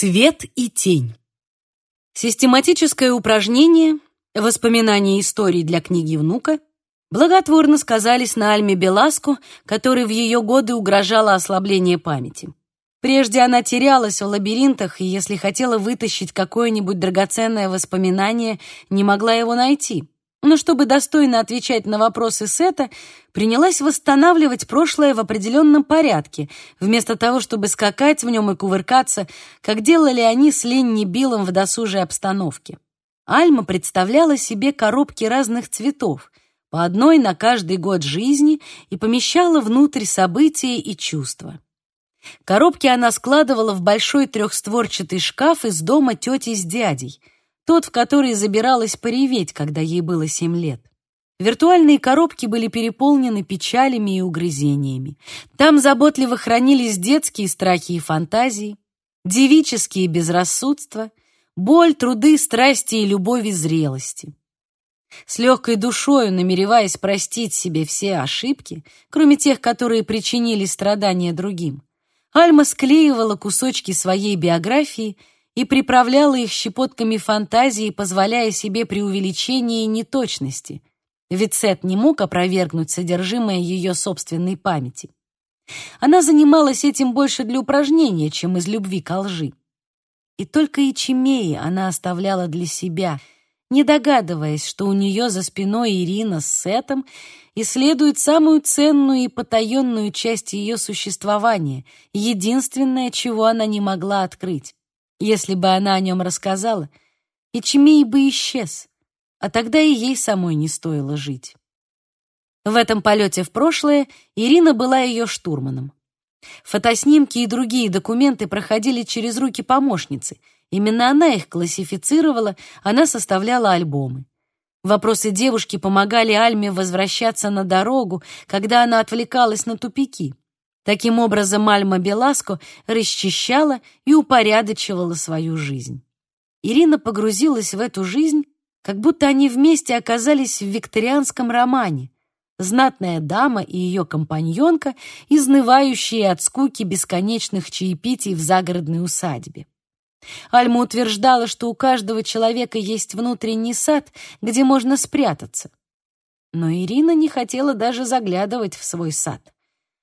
Свет и тень. Систематическое упражнение, воспоминания истории для книги внука, благотворно сказались на Альме Беласку, которой в ее годы угрожало ослабление памяти. Прежде она терялась в лабиринтах, и если хотела вытащить какое-нибудь драгоценное воспоминание, не могла его найти но чтобы достойно отвечать на вопросы Сета, принялась восстанавливать прошлое в определенном порядке, вместо того, чтобы скакать в нем и кувыркаться, как делали они с Ленни Биллом в досужей обстановке. Альма представляла себе коробки разных цветов, по одной на каждый год жизни, и помещала внутрь события и чувства. Коробки она складывала в большой трехстворчатый шкаф из дома тети с дядей — тот, в который забиралась пореветь, когда ей было семь лет. Виртуальные коробки были переполнены печалями и угрызениями. Там заботливо хранились детские страхи и фантазии, девические безрассудства, боль, труды, страсти и любовь и зрелости. С легкой душою, намереваясь простить себе все ошибки, кроме тех, которые причинили страдания другим, Альма склеивала кусочки своей биографии и приправляла их щепотками фантазии, позволяя себе преувеличение и неточности, ведь Сет не мог опровергнуть содержимое ее собственной памяти. Она занималась этим больше для упражнения, чем из любви к лжи. И только Ичимеи она оставляла для себя, не догадываясь, что у нее за спиной Ирина с Сетом исследует самую ценную и потаенную часть ее существования, единственное, чего она не могла открыть. Если бы она о нем рассказала, Ичмей бы исчез, а тогда и ей самой не стоило жить. В этом полете в прошлое Ирина была ее штурманом. Фотоснимки и другие документы проходили через руки помощницы. Именно она их классифицировала, она составляла альбомы. Вопросы девушки помогали Альме возвращаться на дорогу, когда она отвлекалась на тупики. Таким образом, Альма Беласко расчищала и упорядочивала свою жизнь. Ирина погрузилась в эту жизнь, как будто они вместе оказались в викторианском романе. Знатная дама и ее компаньонка, изнывающие от скуки бесконечных чаепитий в загородной усадьбе. Альма утверждала, что у каждого человека есть внутренний сад, где можно спрятаться. Но Ирина не хотела даже заглядывать в свой сад.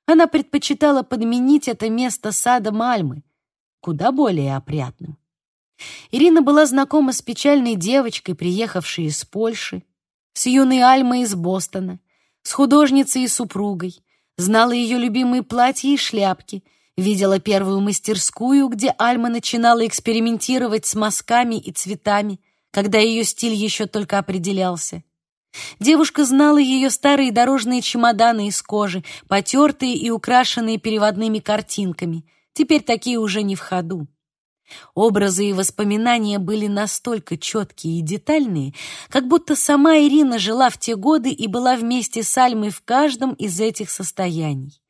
Она предпочитала подменить это место садом Альмы, куда более опрятным. Ирина была знакома с печальной девочкой, приехавшей из Польши, с юной Альмой из Бостона, с художницей и супругой, знала ее любимые платья и шляпки, видела первую мастерскую, где Альма начинала экспериментировать с мазками и цветами, когда ее стиль еще только определялся. Девушка знала ее старые дорожные чемоданы из кожи, потертые и украшенные переводными картинками. Теперь такие уже не в ходу. Образы и воспоминания были настолько четкие и детальные, как будто сама Ирина жила в те годы и была вместе с Альмой в каждом из этих состояний.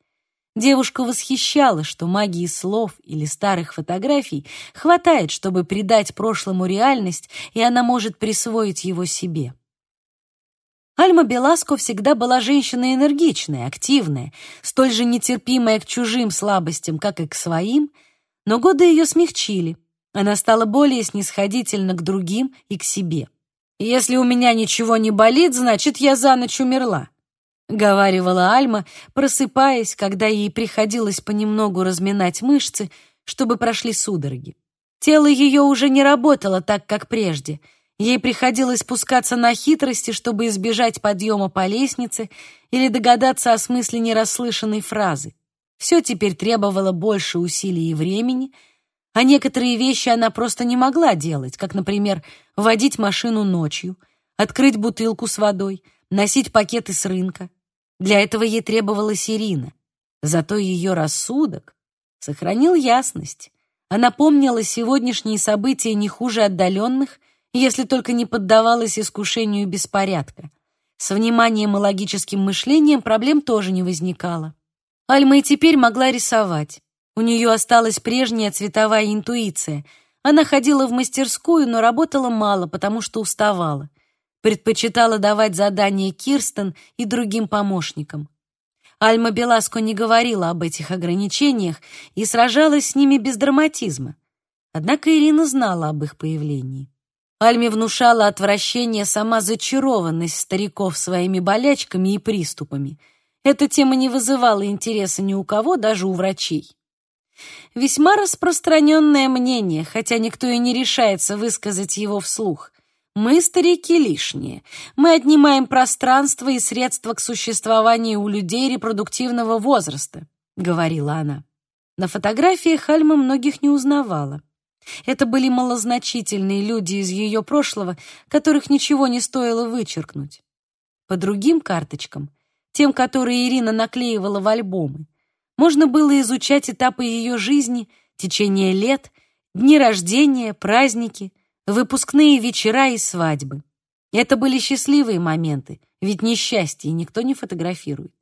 Девушка восхищала, что магии слов или старых фотографий хватает, чтобы придать прошлому реальность, и она может присвоить его себе. Альма Беласко всегда была женщиной энергичной, активной, столь же нетерпимая к чужим слабостям, как и к своим, но годы ее смягчили. Она стала более снисходительна к другим и к себе. «Если у меня ничего не болит, значит, я за ночь умерла», — говаривала Альма, просыпаясь, когда ей приходилось понемногу разминать мышцы, чтобы прошли судороги. Тело ее уже не работало так, как прежде — Ей приходилось спускаться на хитрости, чтобы избежать подъема по лестнице или догадаться о смысле нерасслышанной фразы. Все теперь требовало больше усилий и времени, а некоторые вещи она просто не могла делать, как, например, водить машину ночью, открыть бутылку с водой, носить пакеты с рынка. Для этого ей требовалась Ирина. Зато ее рассудок сохранил ясность. Она помнила сегодняшние события не хуже отдаленных если только не поддавалась искушению беспорядка. С вниманием и логическим мышлением проблем тоже не возникало. Альма и теперь могла рисовать. У нее осталась прежняя цветовая интуиция. Она ходила в мастерскую, но работала мало, потому что уставала. Предпочитала давать задания Кирстен и другим помощникам. Альма Беласко не говорила об этих ограничениях и сражалась с ними без драматизма. Однако Ирина знала об их появлении. Альме внушала отвращение сама зачарованность стариков своими болячками и приступами. Эта тема не вызывала интереса ни у кого, даже у врачей. Весьма распространенное мнение, хотя никто и не решается высказать его вслух. Мы, старики, лишние. Мы отнимаем пространство и средства к существованию у людей репродуктивного возраста, говорила она. На фотографиях Альма многих не узнавала. Это были малозначительные люди из ее прошлого, которых ничего не стоило вычеркнуть. По другим карточкам, тем, которые Ирина наклеивала в альбомы, можно было изучать этапы ее жизни, течение лет, дни рождения, праздники, выпускные вечера и свадьбы. Это были счастливые моменты, ведь несчастье никто не фотографирует.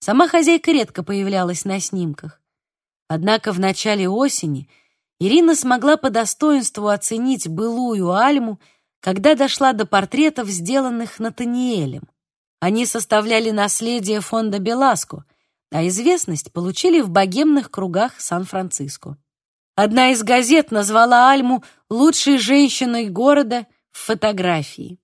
Сама хозяйка редко появлялась на снимках. Однако в начале осени Ирина смогла по достоинству оценить былую Альму, когда дошла до портретов, сделанных Натаниэлем. Они составляли наследие фонда Беласко, а известность получили в богемных кругах Сан-Франциско. Одна из газет назвала Альму лучшей женщиной города в фотографии.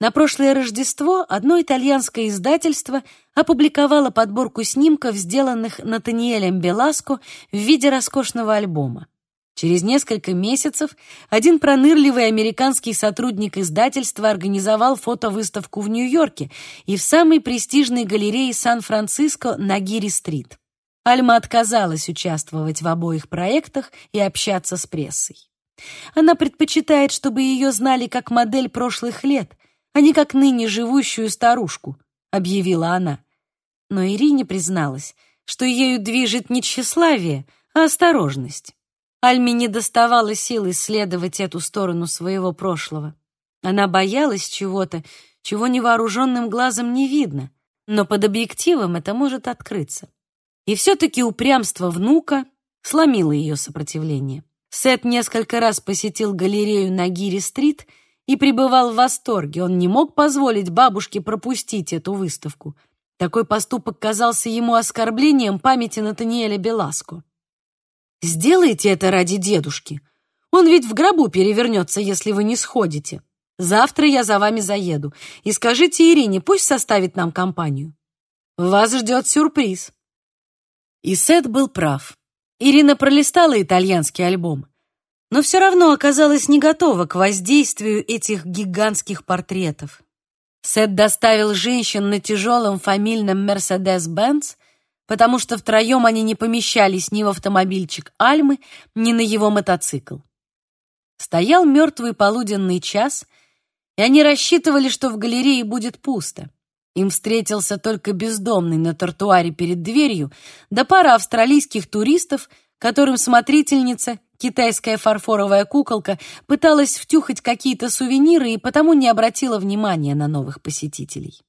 На прошлое Рождество одно итальянское издательство опубликовало подборку снимков, сделанных Натаниэлем Беласко в виде роскошного альбома. Через несколько месяцев один пронырливый американский сотрудник издательства организовал фотовыставку в Нью-Йорке и в самой престижной галерее Сан-Франциско на Гири-стрит. Альма отказалась участвовать в обоих проектах и общаться с прессой. Она предпочитает, чтобы ее знали как модель прошлых лет, а не как ныне живущую старушку, объявила она. Но Ирине призналась, что ею движет не тщеславие, а осторожность. Альме не доставало сил исследовать эту сторону своего прошлого. Она боялась чего-то, чего невооруженным глазом не видно, но под объективом это может открыться. И все-таки упрямство внука сломило ее сопротивление. Сет несколько раз посетил галерею на Гири-стрит и пребывал в восторге. Он не мог позволить бабушке пропустить эту выставку. Такой поступок казался ему оскорблением памяти Натаниэля Беласко. Сделайте это ради дедушки. Он ведь в гробу перевернется, если вы не сходите. Завтра я за вами заеду. И скажите Ирине, пусть составит нам компанию. Вас ждет сюрприз. И Сет был прав. Ирина пролистала итальянский альбом, но все равно оказалась не готова к воздействию этих гигантских портретов. Сет доставил женщин на тяжелом фамильном Mercedes-Benz потому что втроем они не помещались ни в автомобильчик Альмы, ни на его мотоцикл. Стоял мертвый полуденный час, и они рассчитывали, что в галерее будет пусто. Им встретился только бездомный на тротуаре перед дверью, да пара австралийских туристов, которым смотрительница, китайская фарфоровая куколка, пыталась втюхать какие-то сувениры и потому не обратила внимания на новых посетителей.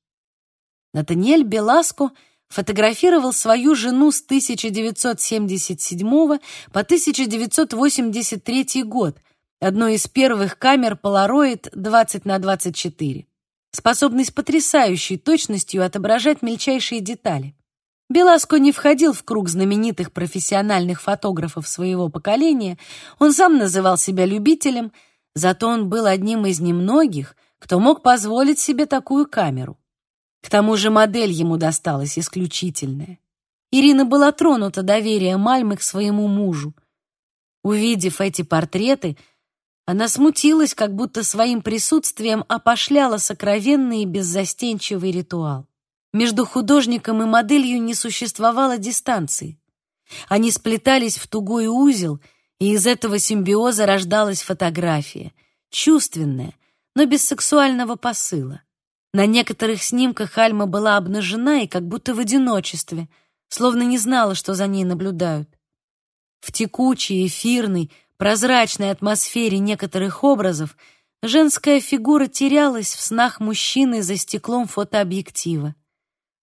Натаниэль Беласко — фотографировал свою жену с 1977 по 1983 год, одной из первых камер Polaroid 20 на 24, способной с потрясающей точностью отображать мельчайшие детали. Беласко не входил в круг знаменитых профессиональных фотографов своего поколения, он сам называл себя любителем, зато он был одним из немногих, кто мог позволить себе такую камеру. К тому же модель ему досталась исключительная. Ирина была тронута доверием Мальмы к своему мужу. Увидев эти портреты, она смутилась, как будто своим присутствием опошляла сокровенный и беззастенчивый ритуал. Между художником и моделью не существовало дистанции. Они сплетались в тугой узел, и из этого симбиоза рождалась фотография, чувственная, но без сексуального посыла. На некоторых снимках Альма была обнажена и как будто в одиночестве, словно не знала, что за ней наблюдают. В текучей, эфирной, прозрачной атмосфере некоторых образов женская фигура терялась в снах мужчины за стеклом фотообъектива.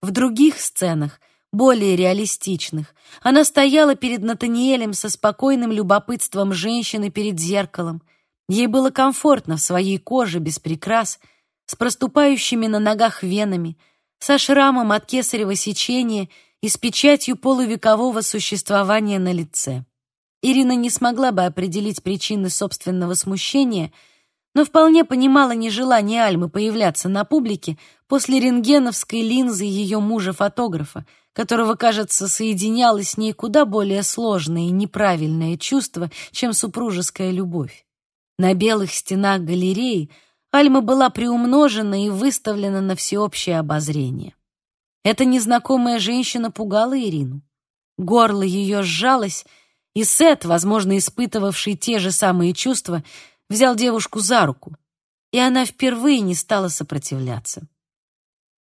В других сценах, более реалистичных, она стояла перед Натаниэлем со спокойным любопытством женщины перед зеркалом. Ей было комфортно в своей коже без прикрас — с проступающими на ногах венами, со шрамом от кесарево сечения и с печатью полувекового существования на лице. Ирина не смогла бы определить причины собственного смущения, но вполне понимала нежелание Альмы появляться на публике после рентгеновской линзы ее мужа-фотографа, которого, кажется, соединяло с ней куда более сложное и неправильное чувство, чем супружеская любовь. На белых стенах галереи Альма была приумножена и выставлена на всеобщее обозрение. Эта незнакомая женщина пугала Ирину. Горло ее сжалось, и Сет, возможно, испытывавший те же самые чувства, взял девушку за руку, и она впервые не стала сопротивляться.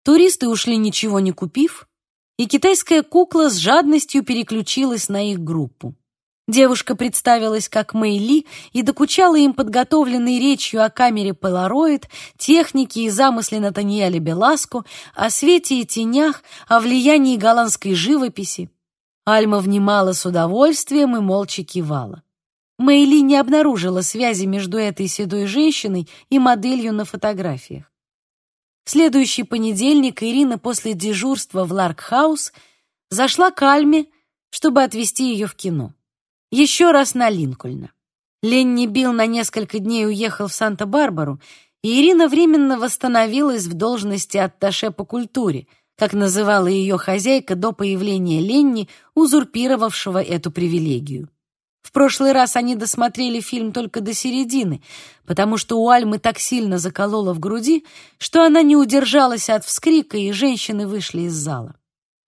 Туристы ушли ничего не купив, и китайская кукла с жадностью переключилась на их группу. Девушка представилась как Мэйли и докучала им подготовленной речью о камере Polaroid, технике и замысле Натаниэля Беласко, о свете и тенях, о влиянии голландской живописи. Альма внимала с удовольствием и молча кивала. Мэйли не обнаружила связи между этой седой женщиной и моделью на фотографиях. В следующий понедельник Ирина после дежурства в Ларкхаус зашла к Альме, чтобы отвезти ее в кино. Еще раз на Линкольна. Ленни Билл на несколько дней уехал в Санта-Барбару, и Ирина временно восстановилась в должности атташе по культуре, как называла ее хозяйка до появления Ленни, узурпировавшего эту привилегию. В прошлый раз они досмотрели фильм только до середины, потому что у Альмы так сильно заколола в груди, что она не удержалась от вскрика, и женщины вышли из зала.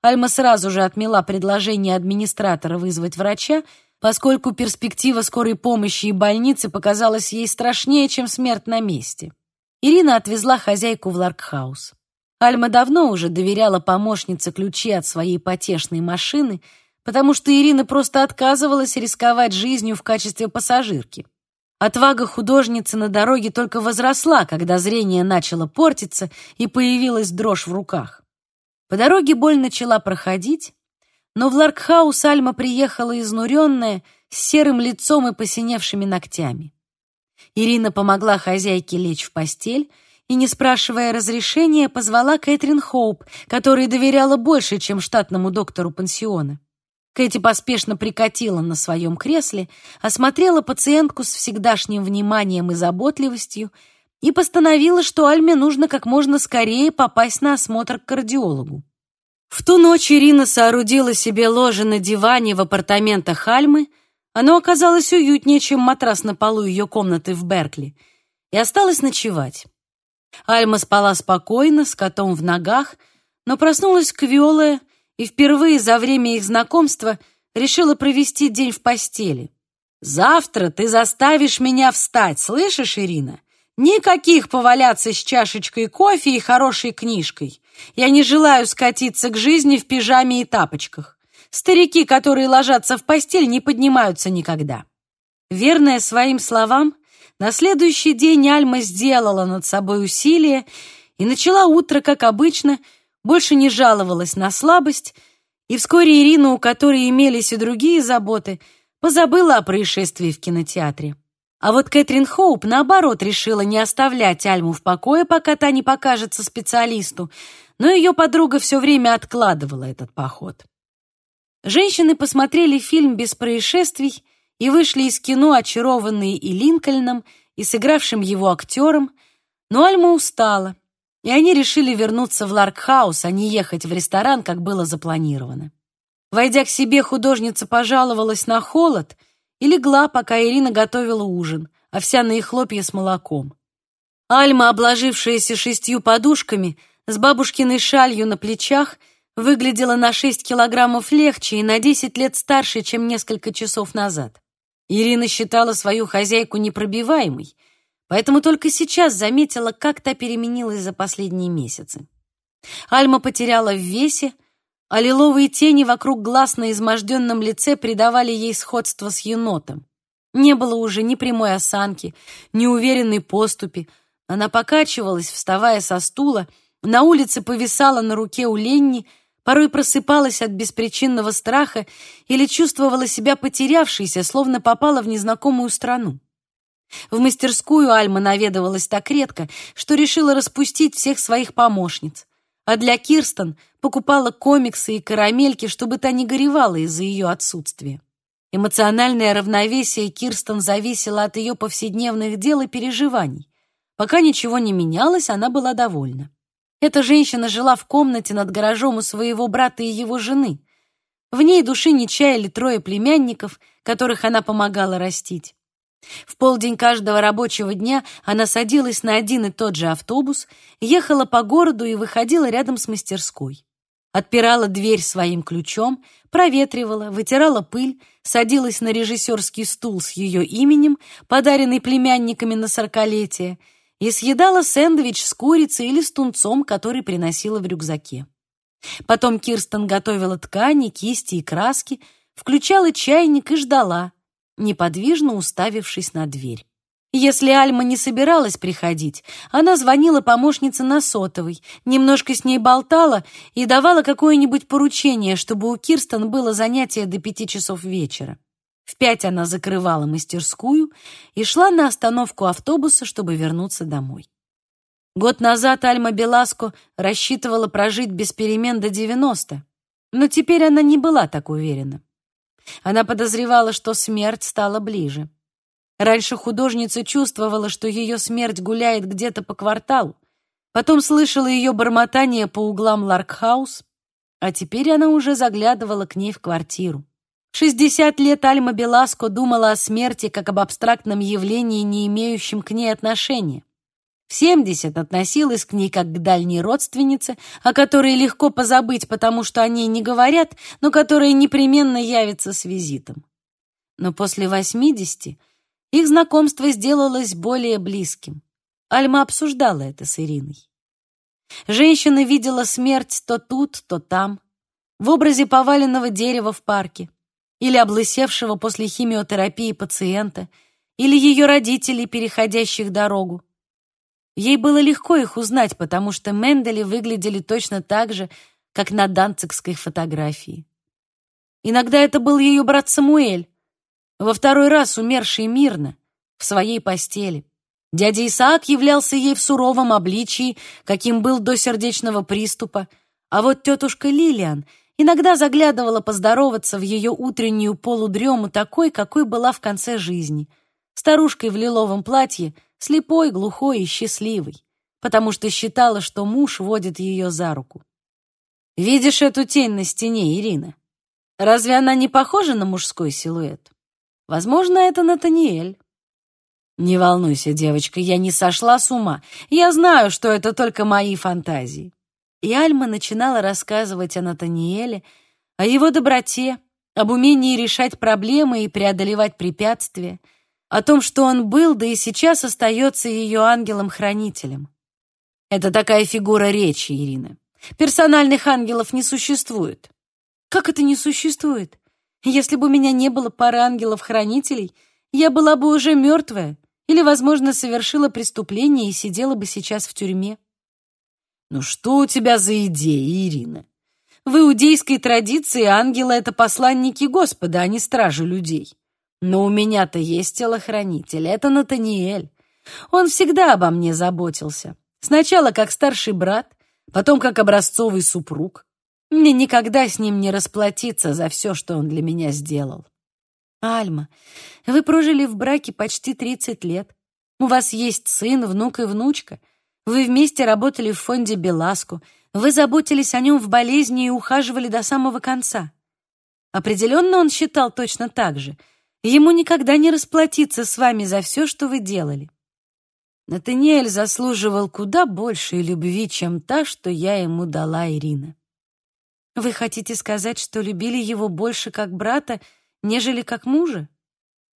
Альма сразу же отмела предложение администратора вызвать врача, поскольку перспектива скорой помощи и больницы показалась ей страшнее, чем смерть на месте. Ирина отвезла хозяйку в Ларкхаус. Альма давно уже доверяла помощнице ключи от своей потешной машины — потому что Ирина просто отказывалась рисковать жизнью в качестве пассажирки. Отвага художницы на дороге только возросла, когда зрение начало портиться и появилась дрожь в руках. По дороге боль начала проходить, но в Ларкхаус Альма приехала изнуренная, с серым лицом и посиневшими ногтями. Ирина помогла хозяйке лечь в постель и, не спрашивая разрешения, позвала Кэтрин Хоуп, которой доверяла больше, чем штатному доктору пансиона. Кэти поспешно прикатила на своем кресле, осмотрела пациентку с всегдашним вниманием и заботливостью и постановила, что Альме нужно как можно скорее попасть на осмотр к кардиологу. В ту ночь Ирина соорудила себе ложе на диване в апартаментах Альмы. Оно оказалось уютнее, чем матрас на полу ее комнаты в Беркли, и осталась ночевать. Альма спала спокойно, с котом в ногах, но проснулась квелая, и впервые за время их знакомства решила провести день в постели. «Завтра ты заставишь меня встать, слышишь, Ирина? Никаких поваляться с чашечкой кофе и хорошей книжкой. Я не желаю скатиться к жизни в пижаме и тапочках. Старики, которые ложатся в постель, не поднимаются никогда». Верная своим словам, на следующий день Альма сделала над собой усилие и начала утро, как обычно, больше не жаловалась на слабость, и вскоре Ирина, у которой имелись и другие заботы, позабыла о происшествии в кинотеатре. А вот Кэтрин Хоуп, наоборот, решила не оставлять Альму в покое, пока та не покажется специалисту, но ее подруга все время откладывала этот поход. Женщины посмотрели фильм без происшествий и вышли из кино, очарованные и Линкольном, и сыгравшим его актером, но Альма устала, и они решили вернуться в Ларкхаус, а не ехать в ресторан, как было запланировано. Войдя к себе, художница пожаловалась на холод и легла, пока Ирина готовила ужин, овсяные хлопья с молоком. Альма, обложившаяся шестью подушками, с бабушкиной шалью на плечах, выглядела на шесть килограммов легче и на десять лет старше, чем несколько часов назад. Ирина считала свою хозяйку непробиваемой — поэтому только сейчас заметила, как та переменилась за последние месяцы. Альма потеряла в весе, а лиловые тени вокруг глаз на изможденном лице придавали ей сходство с енотом. Не было уже ни прямой осанки, ни уверенной поступи. Она покачивалась, вставая со стула, на улице повисала на руке у Ленни, порой просыпалась от беспричинного страха или чувствовала себя потерявшейся, словно попала в незнакомую страну. В мастерскую Альма наведывалась так редко, что решила распустить всех своих помощниц. А для Кирстен покупала комиксы и карамельки, чтобы та не горевала из-за ее отсутствия. Эмоциональное равновесие Кирстен зависело от ее повседневных дел и переживаний. Пока ничего не менялось, она была довольна. Эта женщина жила в комнате над гаражом у своего брата и его жены. В ней души не чаяли трое племянников, которых она помогала растить. В полдень каждого рабочего дня она садилась на один и тот же автобус, ехала по городу и выходила рядом с мастерской. Отпирала дверь своим ключом, проветривала, вытирала пыль, садилась на режиссерский стул с ее именем, подаренный племянниками на сорокалетие, и съедала сэндвич с курицей или с тунцом, который приносила в рюкзаке. Потом Кирстен готовила ткани, кисти и краски, включала чайник и ждала, неподвижно уставившись на дверь. Если Альма не собиралась приходить, она звонила помощнице на сотовый, немножко с ней болтала и давала какое-нибудь поручение, чтобы у Кирстен было занятие до пяти часов вечера. В пять она закрывала мастерскую и шла на остановку автобуса, чтобы вернуться домой. Год назад Альма Беласко рассчитывала прожить без перемен до 90, но теперь она не была так уверена. Она подозревала, что смерть стала ближе. Раньше художница чувствовала, что ее смерть гуляет где-то по кварталу, потом слышала ее бормотание по углам Ларкхаус, а теперь она уже заглядывала к ней в квартиру. В 60 лет Альма Беласко думала о смерти как об абстрактном явлении, не имеющем к ней отношения. В 70 относилась к ней как к дальней родственнице, о которой легко позабыть, потому что о ней не говорят, но которая непременно явится с визитом. Но после 80 их знакомство сделалось более близким. Альма обсуждала это с Ириной. Женщина видела смерть то тут, то там, в образе поваленного дерева в парке, или облысевшего после химиотерапии пациента, или ее родителей, переходящих дорогу. Ей было легко их узнать, потому что Мендели выглядели точно так же, как на данцикской фотографии. Иногда это был ее брат Самуэль, во второй раз умерший мирно, в своей постели. Дядя Исаак являлся ей в суровом обличии, каким был до сердечного приступа, а вот тетушка Лилиан иногда заглядывала поздороваться в ее утреннюю полудрему такой, какой была в конце жизни, старушкой в лиловом платье — слепой, глухой и счастливой, потому что считала, что муж водит ее за руку. «Видишь эту тень на стене, Ирина? Разве она не похожа на мужской силуэт? Возможно, это Натаниэль». «Не волнуйся, девочка, я не сошла с ума. Я знаю, что это только мои фантазии». И Альма начинала рассказывать о Натаниэле, о его доброте, об умении решать проблемы и преодолевать препятствия, о том, что он был, да и сейчас остается ее ангелом-хранителем. Это такая фигура речи, Ирина. Персональных ангелов не существует. Как это не существует? Если бы у меня не было пары ангелов-хранителей, я была бы уже мертвая или, возможно, совершила преступление и сидела бы сейчас в тюрьме. Ну что у тебя за идеи, Ирина? В иудейской традиции ангелы — это посланники Господа, а не стражи людей. Но у меня-то есть телохранитель, это Натаниэль. Он всегда обо мне заботился. Сначала как старший брат, потом как образцовый супруг. Мне никогда с ним не расплатиться за все, что он для меня сделал. Альма, вы прожили в браке почти 30 лет. У вас есть сын, внук и внучка. Вы вместе работали в фонде Беласку. Вы заботились о нем в болезни и ухаживали до самого конца. Определенно он считал точно так же — Ему никогда не расплатиться с вами за все, что вы делали. Натаниэль заслуживал куда большей любви, чем та, что я ему дала, Ирина. Вы хотите сказать, что любили его больше как брата, нежели как мужа?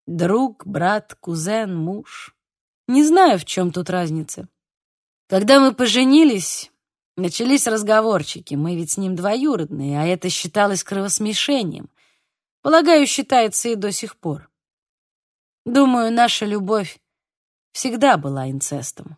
Друг, брат, кузен, муж. Не знаю, в чем тут разница. Когда мы поженились, начались разговорчики. Мы ведь с ним двоюродные, а это считалось кровосмешением. Полагаю, считается и до сих пор. Думаю, наша любовь всегда была инцестом.